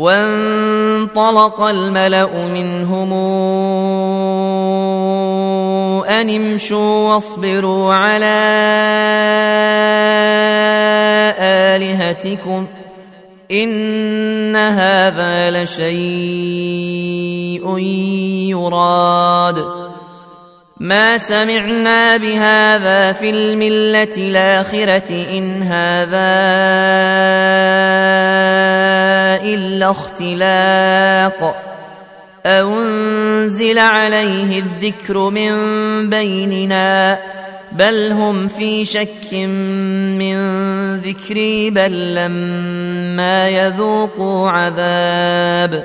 وانطلق الملأ منهم أن امشوا واصبروا على آلهتكم إن هذا لشيء يراد. ما سمعنا بهذا في الملة الآخرة إن هذا إلا اختلاق. أنزل عليه الذكر من بيننا بل هم في شك من ذكري بل لما يذوقوا عذاب.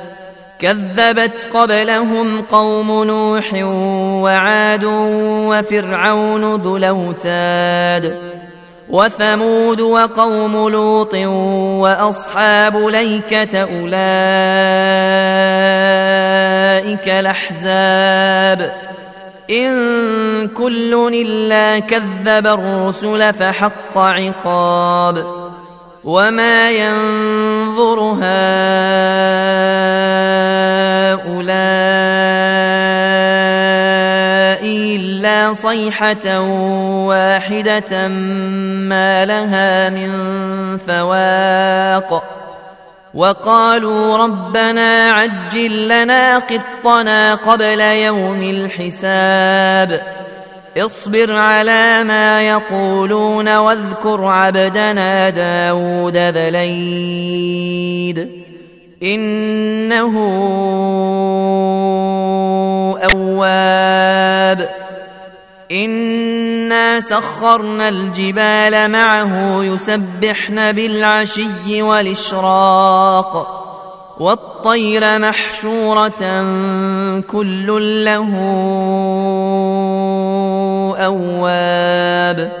كذبت قبلهم قوم نوح وعاد وفرعون ذو الأوتاد وثمود وقوم لوط وأصحاب ليكة أولئك الأحزاب إن كل إلا كذب الرسل فحق عقاب وما ينظر هؤلاء إلا صيحة واحدة ما لها من فواق. وقالوا ربنا عجل لنا قطنا قبل يوم الحساب. اصبر على ما يقولون واذكر عبدنا داود ذليد إنه أواب. إنا سخرنا الجبال معه يسبحن بالعشي والإشراق. والطير محشورة كل له أواب.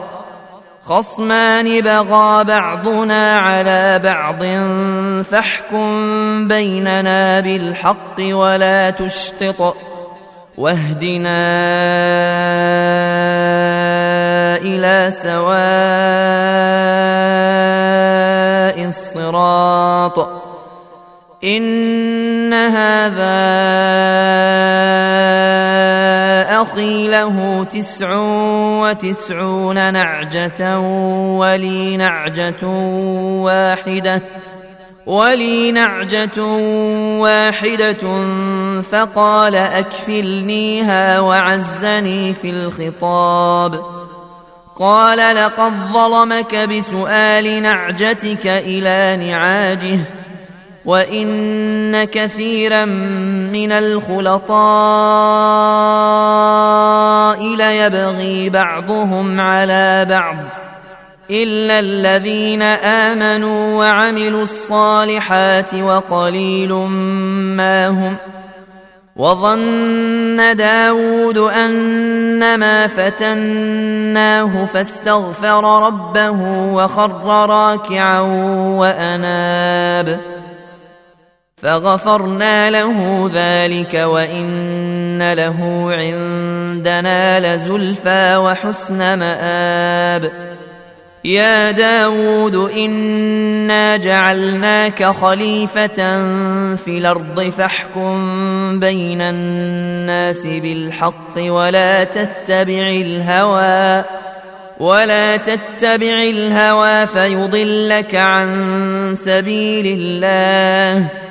خصمان بغى بعضنا على بعض فاحكم بيننا بالحق ولا تشطط واهدنا إلى سواء الصراط إن هذا أخي له تسع وتسعون نعجة ولي نعجة واحدة ولي نعجة واحدة فقال أكفلنيها وعزني في الخطاب قال لقد ظلمك بسؤال نعجتك إلى نعاجه وإن كثيرا من الخلطاء ليبغي بعضهم على بعض إلا الذين آمنوا وعملوا الصالحات وقليل ما هم وظن داود أنما فتناه فاستغفر ربه وخر راكعا وأناب فغفرنا له ذلك وإن له عندنا لزلفى وحسن مآب. يا داود إنا جعلناك خليفة في الأرض فاحكم بين الناس بالحق ولا تتبع الهوى ولا تتبع الهوى فيضلك عن سبيل الله.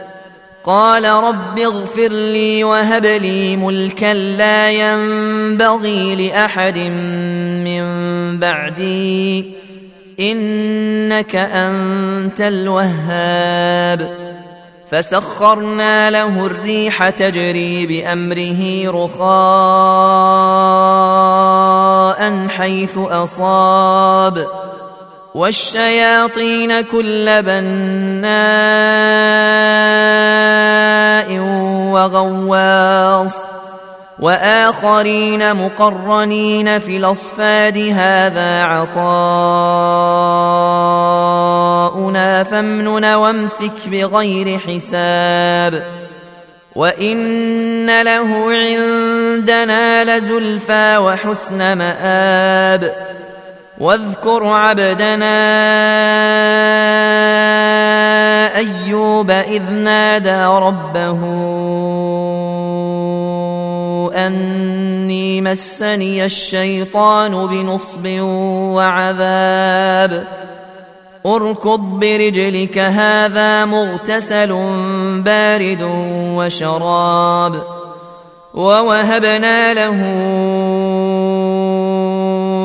قال رب اغفر لي وهب لي ملكا لا ينبغي لأحد من بعدي. إنك أنت الوهاب. فسخرنا له الريح تجري بأمره رخاء حيث أصاب. والشياطين كل وغواص. وآخرين مقرنين في الأصفاد هذا عطاؤنا فامنن وامسك بغير حساب. وإن له عندنا لزلفى وحسن مآب. واذكر عبدنا أيوب إذ نادى ربه أني مسني الشيطان بنصب وعذاب. اركض برجلك هذا مغتسل بارد وشراب. ووهبنا له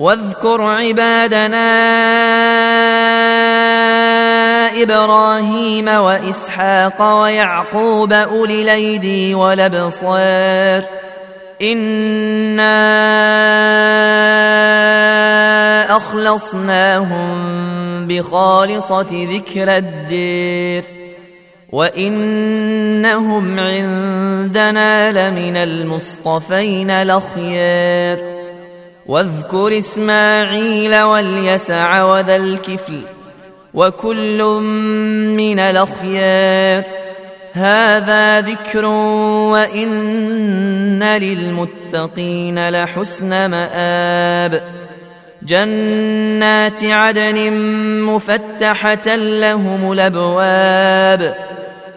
واذكر عبادنا إبراهيم وإسحاق ويعقوب أولي الأيدي والأبصار. إنا أخلصناهم بخالصة ذكر الدير. وإنهم عندنا لمن المصطفين الأخيار. واذكر إسماعيل واليسع وذا الكفل وكل من الأخيار. هذا ذكر وإن للمتقين لحسن مآب. جنات عدن مفتحة لهم الأبواب.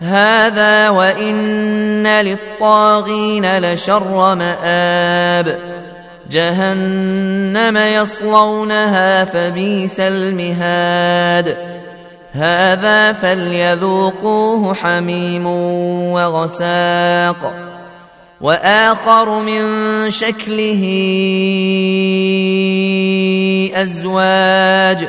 هذا وان للطاغين لشر مآب جهنم يصلونها فبئس المهاد هذا فليذوقوه حميم وغساق واخر من شكله ازواج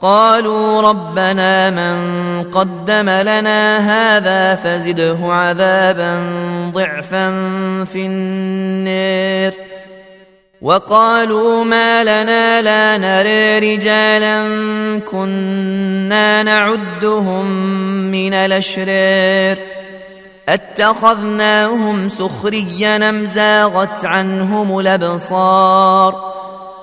قالوا ربنا من قدم لنا هذا فزده عذابا ضعفا في النار وقالوا ما لنا لا نرى رجالا كنا نعدهم من الأشرار. أتخذناهم سخريا أم زاغت عنهم الأبصار.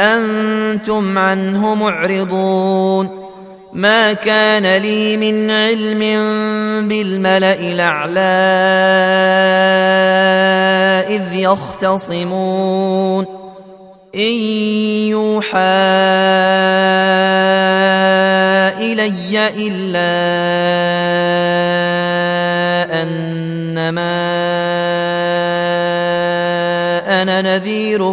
أنتم عنه معرضون. ما كان لي من علم بالملأ الأعلى إذ يختصمون. إن يوحى إلي إلا أنما أنا نذير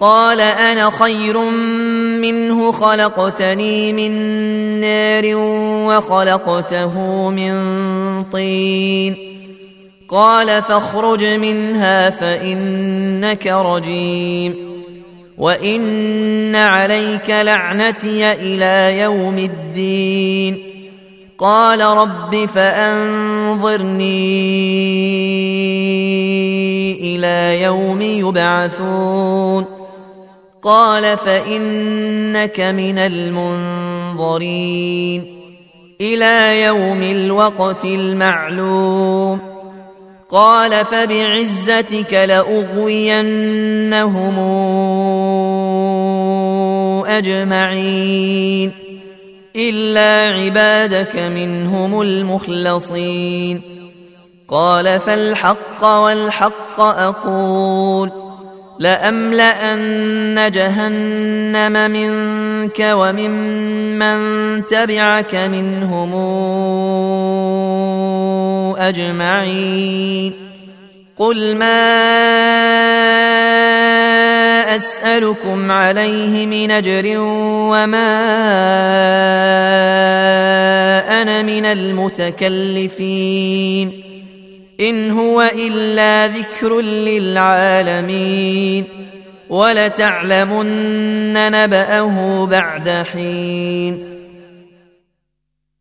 قال أنا خير منه خلقتني من نار وخلقته من طين. قال فاخرج منها فإنك رجيم. وإن عليك لعنتي إلى يوم الدين. قال رب فأنظرني إلى يوم يبعثون. قال فإنك من المنظرين إلى يوم الوقت المعلوم قال فبعزتك لأغوينهم أجمعين إلا عبادك منهم المخلصين قال فالحق والحق أقول لأملأن جهنم منك وممن تبعك منهم أجمعين. قل ما أسألكم عليه من أجر وما أنا من المتكلفين. إن هو إلا ذكر للعالمين ولتعلمن نبأه بعد حين